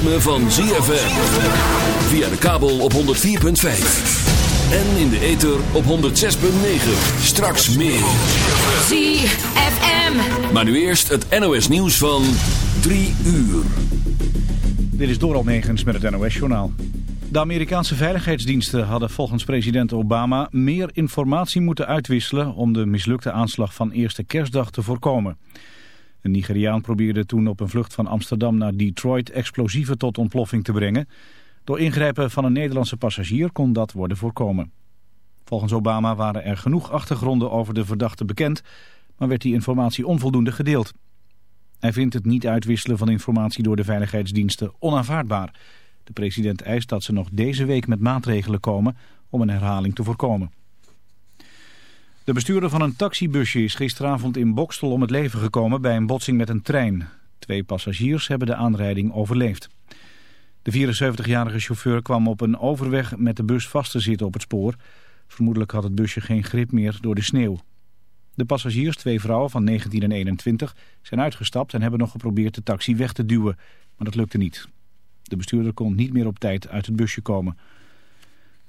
Ritme van ZFM. Via de kabel op 104.5. En in de ether op 106.9. Straks meer. ZFM. Maar nu eerst het NOS nieuws van 3 uur. Dit is Doral Negens met het NOS-journaal. De Amerikaanse veiligheidsdiensten hadden volgens president Obama meer informatie moeten uitwisselen om de mislukte aanslag van eerste kerstdag te voorkomen. Een Nigeriaan probeerde toen op een vlucht van Amsterdam naar Detroit explosieven tot ontploffing te brengen. Door ingrijpen van een Nederlandse passagier kon dat worden voorkomen. Volgens Obama waren er genoeg achtergronden over de verdachte bekend, maar werd die informatie onvoldoende gedeeld. Hij vindt het niet uitwisselen van informatie door de veiligheidsdiensten onaanvaardbaar. De president eist dat ze nog deze week met maatregelen komen om een herhaling te voorkomen. De bestuurder van een taxibusje is gisteravond in Bokstel om het leven gekomen bij een botsing met een trein. Twee passagiers hebben de aanrijding overleefd. De 74-jarige chauffeur kwam op een overweg met de bus vast te zitten op het spoor. Vermoedelijk had het busje geen grip meer door de sneeuw. De passagiers, twee vrouwen van 19 en 21, zijn uitgestapt en hebben nog geprobeerd de taxi weg te duwen. Maar dat lukte niet. De bestuurder kon niet meer op tijd uit het busje komen.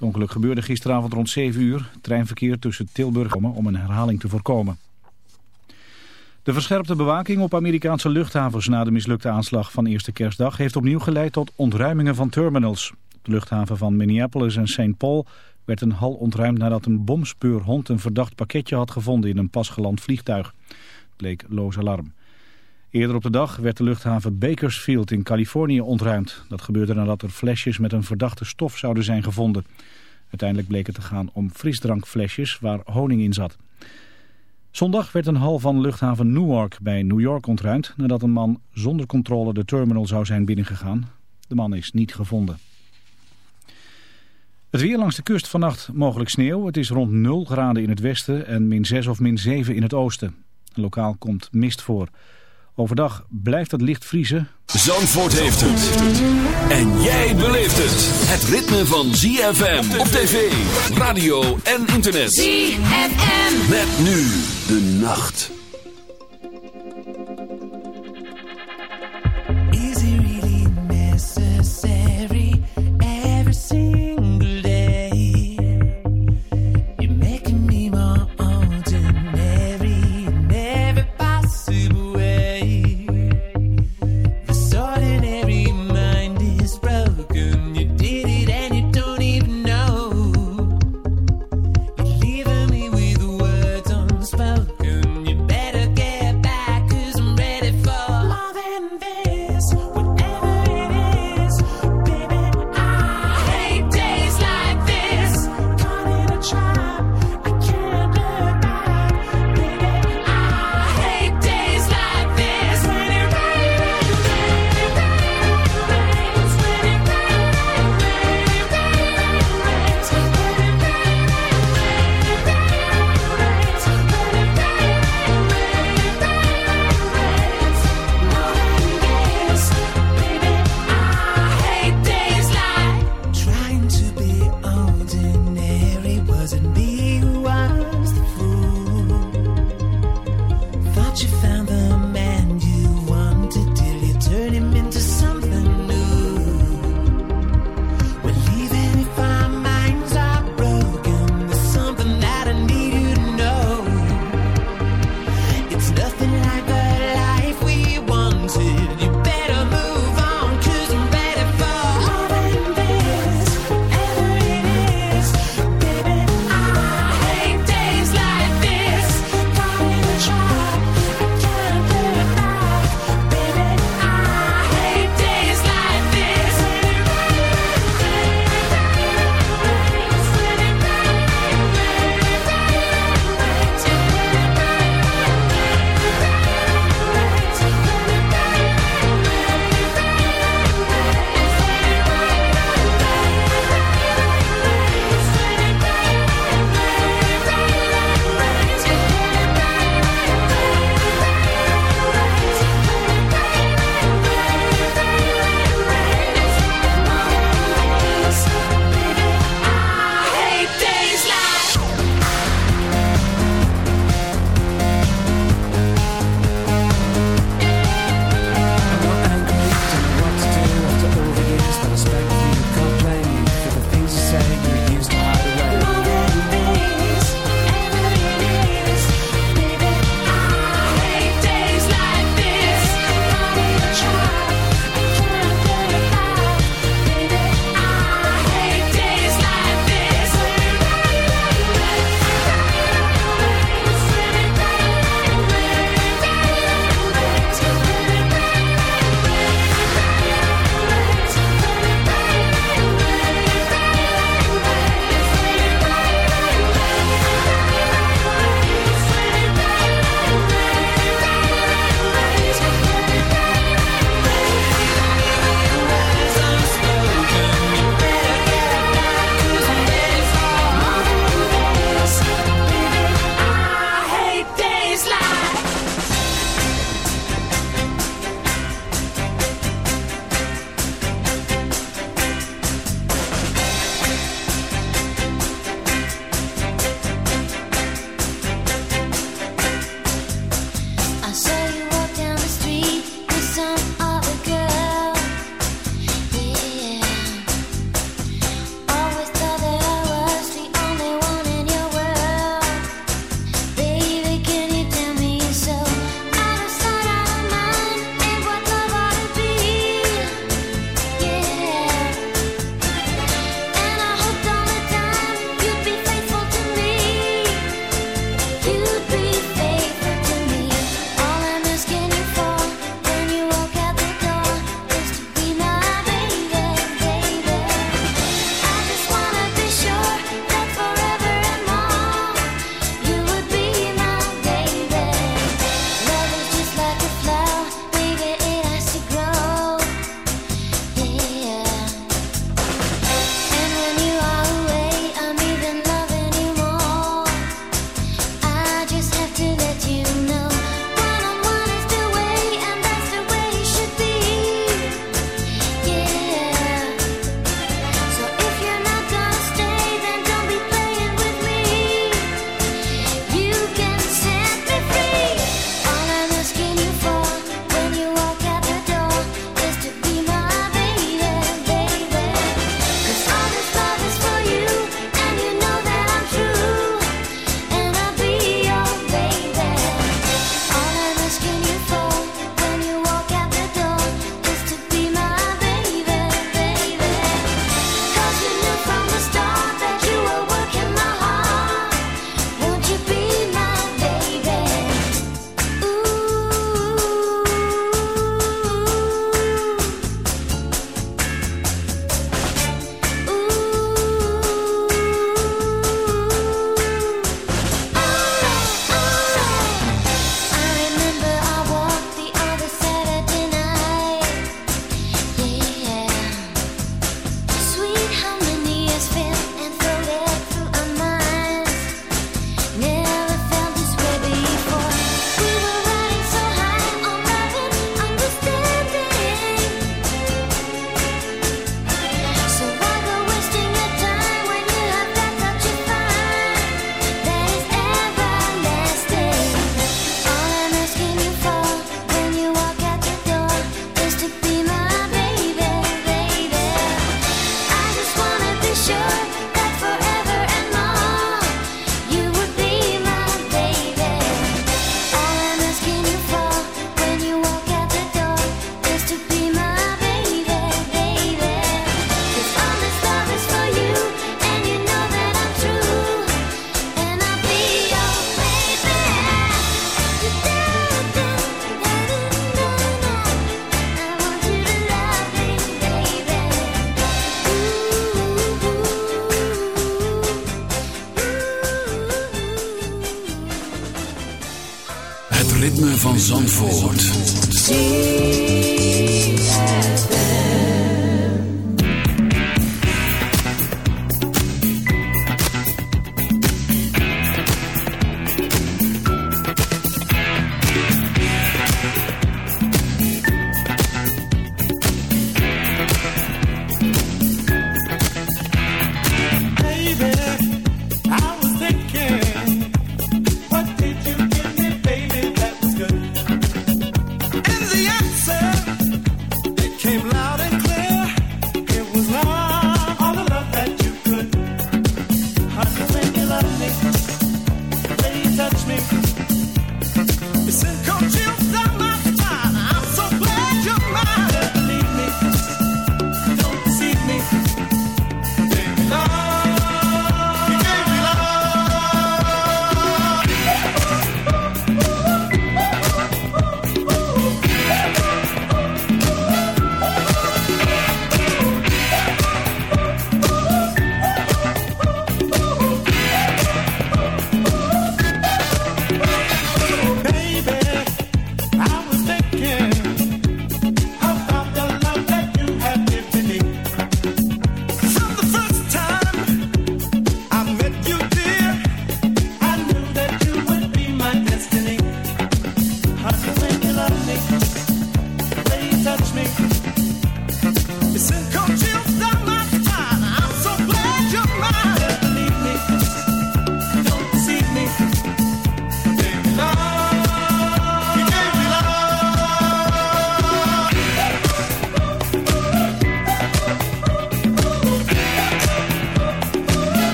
Het ongeluk gebeurde gisteravond rond 7 uur. Treinverkeer tussen Tilburg om een herhaling te voorkomen. De verscherpte bewaking op Amerikaanse luchthavens na de mislukte aanslag van eerste kerstdag heeft opnieuw geleid tot ontruimingen van terminals. De luchthaven van Minneapolis en St. Paul werd een hal ontruimd nadat een bomspeurhond een verdacht pakketje had gevonden in een pasgeland vliegtuig. Het bleek loos alarm. Eerder op de dag werd de luchthaven Bakersfield in Californië ontruimd. Dat gebeurde nadat er flesjes met een verdachte stof zouden zijn gevonden. Uiteindelijk bleek het te gaan om frisdrankflesjes waar honing in zat. Zondag werd een hal van luchthaven Newark bij New York ontruimd... nadat een man zonder controle de terminal zou zijn binnengegaan. De man is niet gevonden. Het weer langs de kust vannacht mogelijk sneeuw. Het is rond 0 graden in het westen en min 6 of min 7 in het oosten. Lokaal komt mist voor. Overdag blijft het licht vriezen. Zandvoort heeft het. En jij beleeft het. Het ritme van ZFM op tv, radio en internet. ZFM. Met nu de nacht.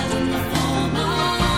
A child in the form of man.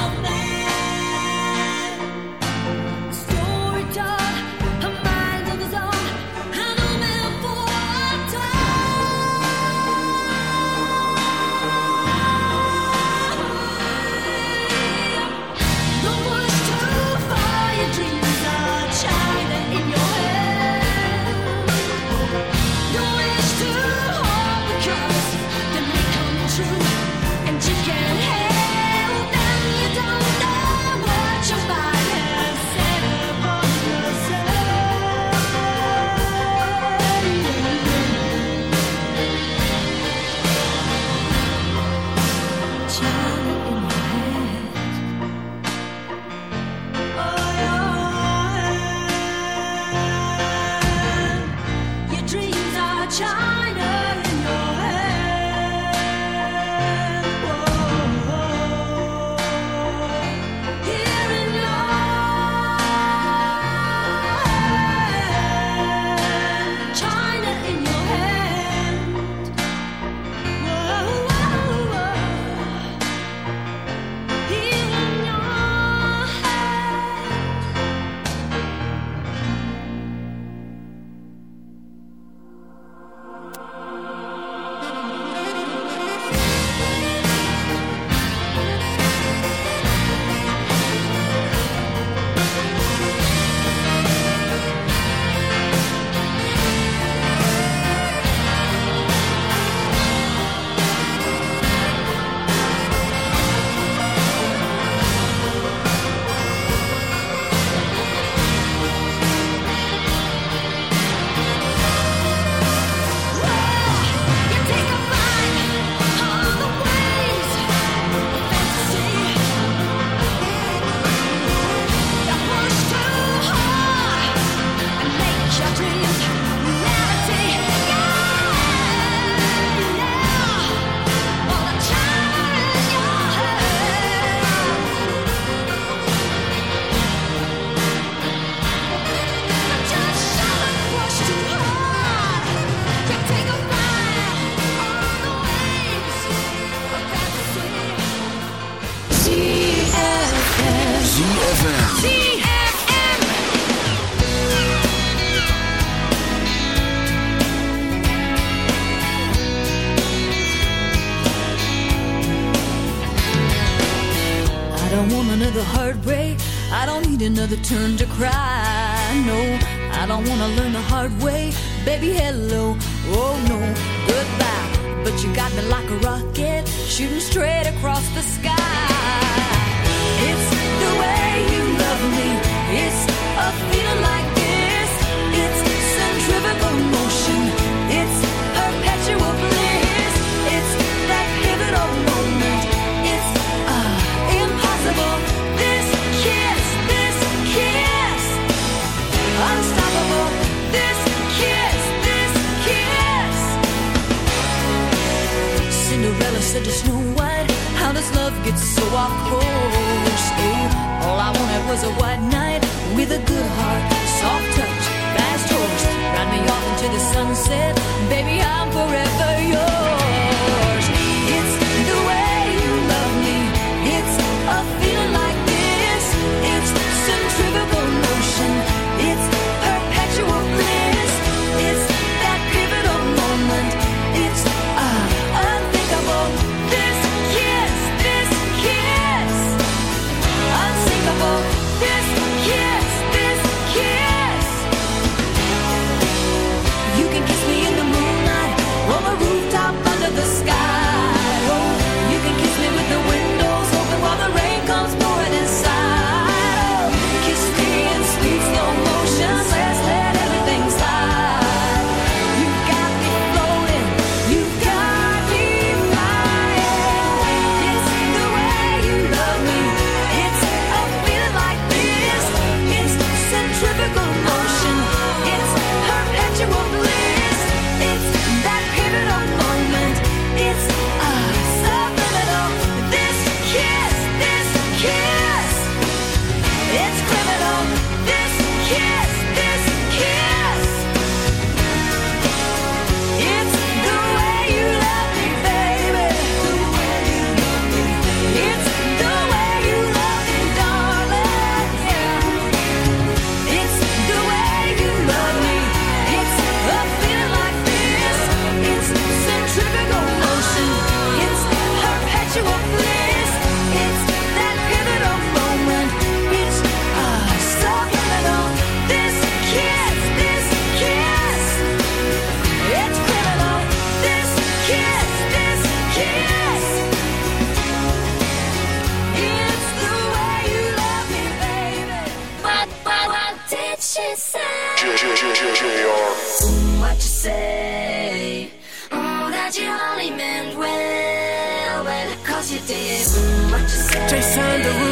time to run.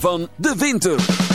van de winter.